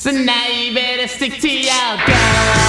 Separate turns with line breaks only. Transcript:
So now you better stick to your guns.